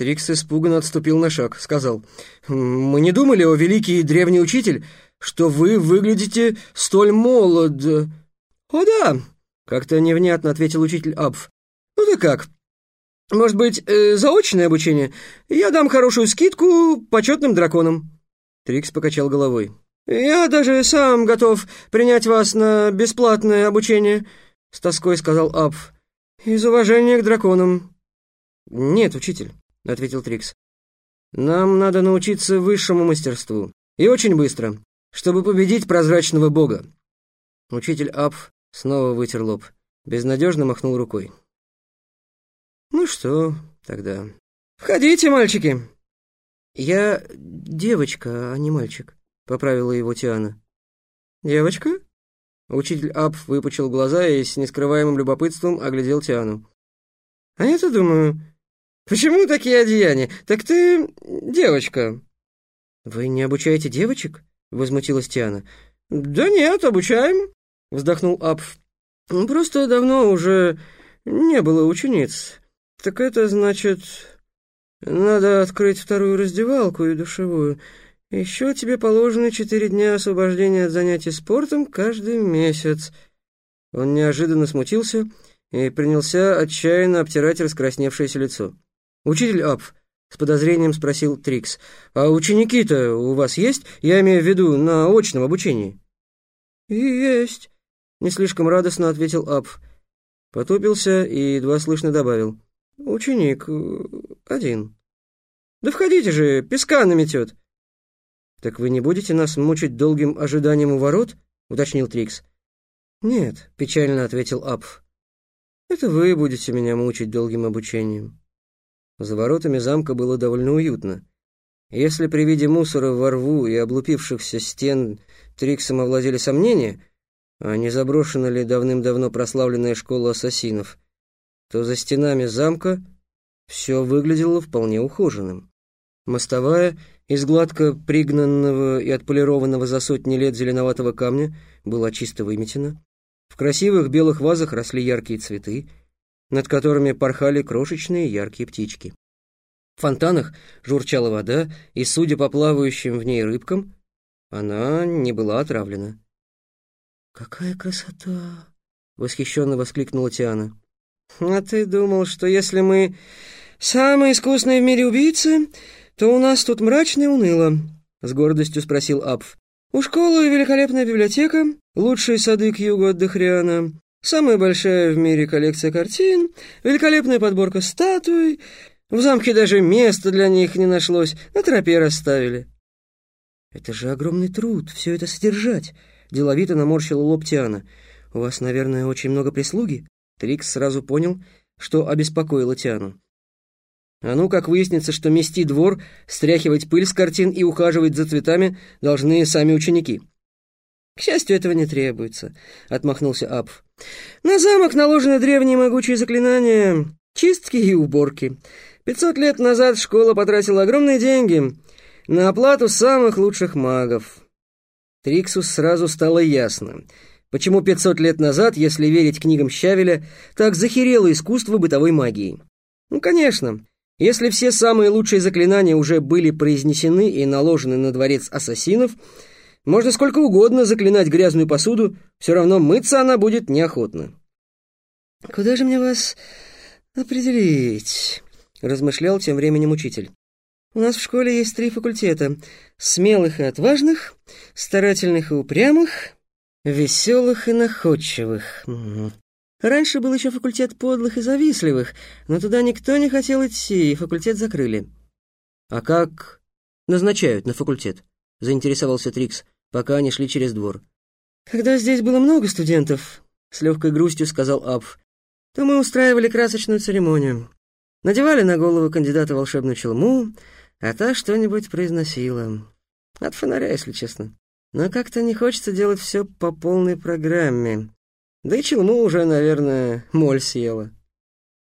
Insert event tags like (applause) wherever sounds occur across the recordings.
Трикс испуганно отступил на шаг, сказал, «Мы не думали, о великий древний учитель, что вы выглядите столь молод...» «О да!» — как-то невнятно ответил учитель Апф. «Ну ты как? Может быть, э, заочное обучение? Я дам хорошую скидку почетным драконам». Трикс покачал головой. «Я даже сам готов принять вас на бесплатное обучение», — с тоской сказал Апф. «Из уважения к драконам». «Нет, учитель», — ответил Трикс. «Нам надо научиться высшему мастерству. И очень быстро, чтобы победить прозрачного бога». Учитель Апф снова вытер лоб, безнадежно махнул рукой. «Ну что тогда? Входите, мальчики!» «Я девочка, а не мальчик», — поправила его Тиана. «Девочка?» Учитель Ап выпучил глаза и с нескрываемым любопытством оглядел Тиану. «А я-то думаю, почему такие одеяния? Так ты девочка». «Вы не обучаете девочек?» — возмутилась Тиана. «Да нет, обучаем», — вздохнул Ап. «Просто давно уже не было учениц. Так это значит, надо открыть вторую раздевалку и душевую. Еще тебе положено четыре дня освобождения от занятий спортом каждый месяц». Он неожиданно смутился и принялся отчаянно обтирать раскрасневшееся лицо. «Учитель Апф», — с подозрением спросил Трикс, «а ученики-то у вас есть? Я имею в виду на очном обучении». «Есть», — не слишком радостно ответил Апф. Потупился и едва слышно добавил. «Ученик один». «Да входите же, песка наметет». «Так вы не будете нас мучить долгим ожиданием у ворот?» — уточнил Трикс. «Нет», — печально ответил Апф. «Это вы будете меня мучить долгим обучением». За воротами замка было довольно уютно. Если при виде мусора во рву и облупившихся стен Триксом овладели сомнения, а не заброшена ли давным-давно прославленная школа ассасинов, то за стенами замка все выглядело вполне ухоженным. Мостовая из гладко пригнанного и отполированного за сотни лет зеленоватого камня была чисто выметена. В красивых белых вазах росли яркие цветы, над которыми порхали крошечные яркие птички. В фонтанах журчала вода, и, судя по плавающим в ней рыбкам, она не была отравлена. «Какая красота!» — восхищенно воскликнула Тиана. «А ты думал, что если мы самые искусные в мире убийцы, то у нас тут мрачно и уныло?» — с гордостью спросил Апф. «У школы великолепная библиотека, лучшие сады к югу от Дохриана, самая большая в мире коллекция картин, великолепная подборка статуй. В замке даже места для них не нашлось, на тропе расставили». «Это же огромный труд, все это содержать», — деловито наморщила лоб Тиана. «У вас, наверное, очень много прислуги?» Трикс сразу понял, что обеспокоило Тиану. А ну, как выяснится, что мести двор, стряхивать пыль с картин и ухаживать за цветами должны сами ученики. «К счастью, этого не требуется», — отмахнулся Апф. «На замок наложены древние могучие заклинания, чистки и уборки. Пятьсот лет назад школа потратила огромные деньги на оплату самых лучших магов». Триксус сразу стало ясно, почему пятьсот лет назад, если верить книгам Щавеля, так захерело искусство бытовой магии. Ну, конечно, если все самые лучшие заклинания уже были произнесены и наложены на дворец ассасинов, можно сколько угодно заклинать грязную посуду, все равно мыться она будет неохотно. «Куда же мне вас определить?» — размышлял тем временем учитель. «У нас в школе есть три факультета — смелых и отважных, старательных и упрямых, веселых и находчивых. Раньше был еще факультет подлых и завистливых, но туда никто не хотел идти, и факультет закрыли. «А как назначают на факультет?» — заинтересовался Трикс, пока они шли через двор. «Когда здесь было много студентов», — с легкой грустью сказал Апф, «то мы устраивали красочную церемонию. Надевали на голову кандидата волшебную челму, а та что-нибудь произносила. От фонаря, если честно. Но как-то не хочется делать все по полной программе. Да и челму уже, наверное, моль съела.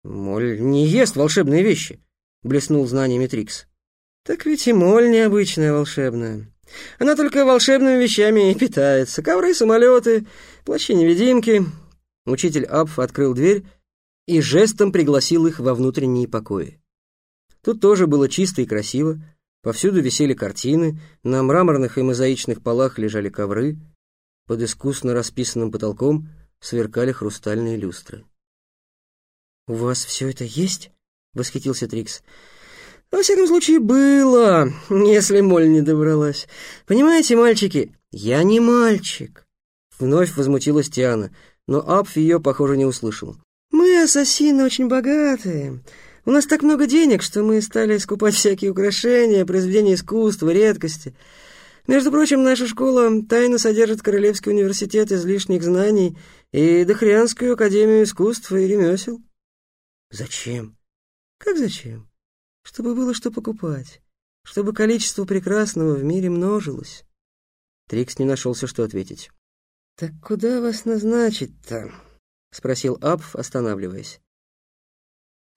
«Моль не ест волшебные вещи», — блеснул знаниями Трикс. «Так ведь и моль необычная волшебная. Она только волшебными вещами и питается. Ковры, самолеты, плащи-невидимки». Учитель Апф открыл дверь и жестом пригласил их во внутренние покои. Тут тоже было чисто и красиво. Повсюду висели картины, на мраморных и мозаичных полах лежали ковры, под искусно расписанным потолком сверкали хрустальные люстры. «У вас все это есть?» — восхитился Трикс. «Во всяком случае, было, если Моль не добралась. Понимаете, мальчики, я не мальчик!» Вновь возмутилась Тиана, но Апф ее, похоже, не услышал. «Мы, ассасины, очень богатые. У нас так много денег, что мы стали скупать всякие украшения, произведения искусства, редкости. Между прочим, наша школа тайно содержит Королевский университет излишних знаний и Дохрианскую академию искусств и ремесел». «Зачем?» «Как зачем? Чтобы было что покупать, чтобы количество прекрасного в мире множилось». Трикс не нашелся, что ответить. «Так куда вас назначить-то?» — спросил Апф, останавливаясь.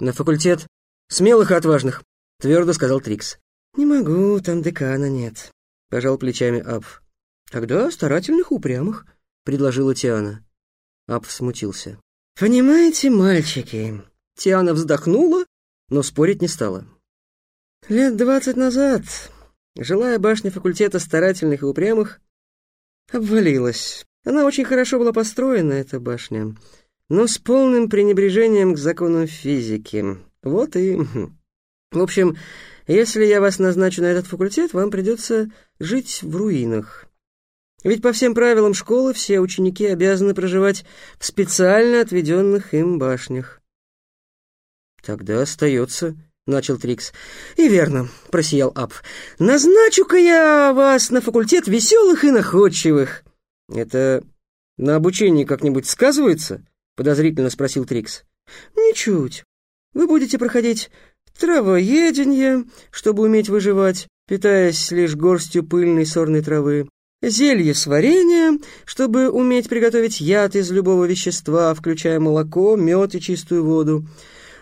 «На факультет смелых и отважных», — твердо сказал Трикс. «Не могу, там декана нет», — пожал плечами Апф. «Тогда старательных упрямых», — предложила Тиана. Апф смутился. «Понимаете, мальчики, Тиана вздохнула, но спорить не стала. Лет двадцать назад жилая башня факультета старательных и упрямых обвалилась. Она очень хорошо была построена, эта башня, но с полным пренебрежением к законам физики. Вот и... Хм. В общем, если я вас назначу на этот факультет, вам придется жить в руинах. Ведь по всем правилам школы все ученики обязаны проживать в специально отведенных им башнях. «Тогда остается...» — начал Трикс. «И верно», — просиял Ап. «Назначу-ка я вас на факультет веселых и находчивых». «Это на обучении как-нибудь сказывается?» — подозрительно спросил Трикс. «Ничуть. Вы будете проходить травоедение, чтобы уметь выживать, питаясь лишь горстью пыльной сорной травы, зелье сварения, чтобы уметь приготовить яд из любого вещества, включая молоко, мед и чистую воду,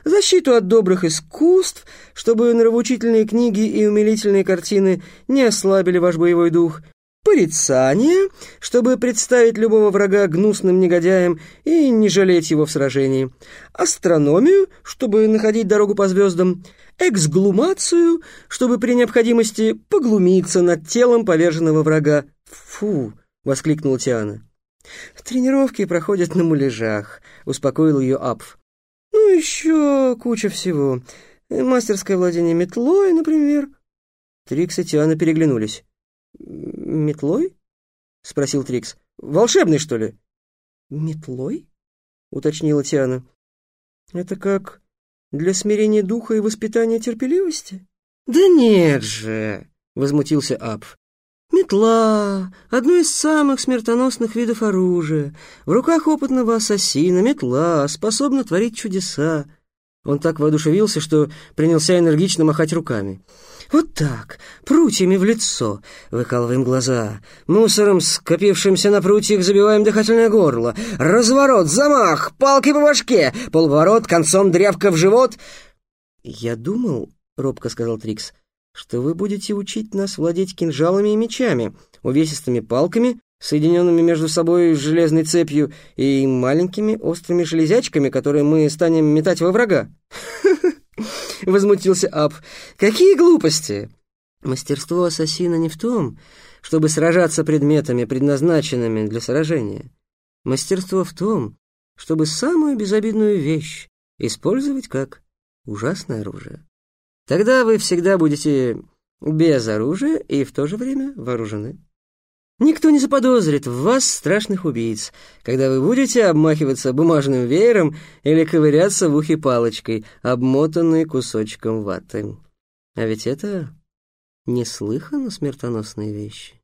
защиту от добрых искусств, чтобы нравоучительные книги и умилительные картины не ослабили ваш боевой дух, порицание, чтобы представить любого врага гнусным негодяем и не жалеть его в сражении, астрономию, чтобы находить дорогу по звездам, эксглумацию, чтобы при необходимости поглумиться над телом поверженного врага. «Фу!» — воскликнула Тиана. «Тренировки проходят на муляжах», — успокоил ее Апф. Ну, еще куча всего. Мастерское владение метлой, например. Трикс и Тиана переглянулись. «Метлой?» — спросил Трикс. «Волшебный, что ли?» «Метлой?» — уточнила Тиана. «Это как для смирения духа и воспитания терпеливости?» «Да нет же!» — возмутился Апф. Метла — одно из самых смертоносных видов оружия. В руках опытного ассасина метла способна творить чудеса. Он так воодушевился, что принялся энергично махать руками. «Вот так, прутьями в лицо, выкалываем глаза, мусором, скопившимся на прутьях, забиваем дыхательное горло, разворот, замах, палки по башке, полворот, концом дрявка в живот». «Я думал», — робко сказал Трикс, — что вы будете учить нас владеть кинжалами и мечами, увесистыми палками, соединенными между собой железной цепью, и маленькими острыми железячками, которые мы станем метать во врага. (laughs) Возмутился Ап. Какие глупости! Мастерство ассасина не в том, чтобы сражаться предметами, предназначенными для сражения. Мастерство в том, чтобы самую безобидную вещь использовать как ужасное оружие. Тогда вы всегда будете без оружия и в то же время вооружены. Никто не заподозрит в вас страшных убийц, когда вы будете обмахиваться бумажным веером или ковыряться в ухе палочкой, обмотанной кусочком ваты. А ведь это неслыханно смертоносные вещи.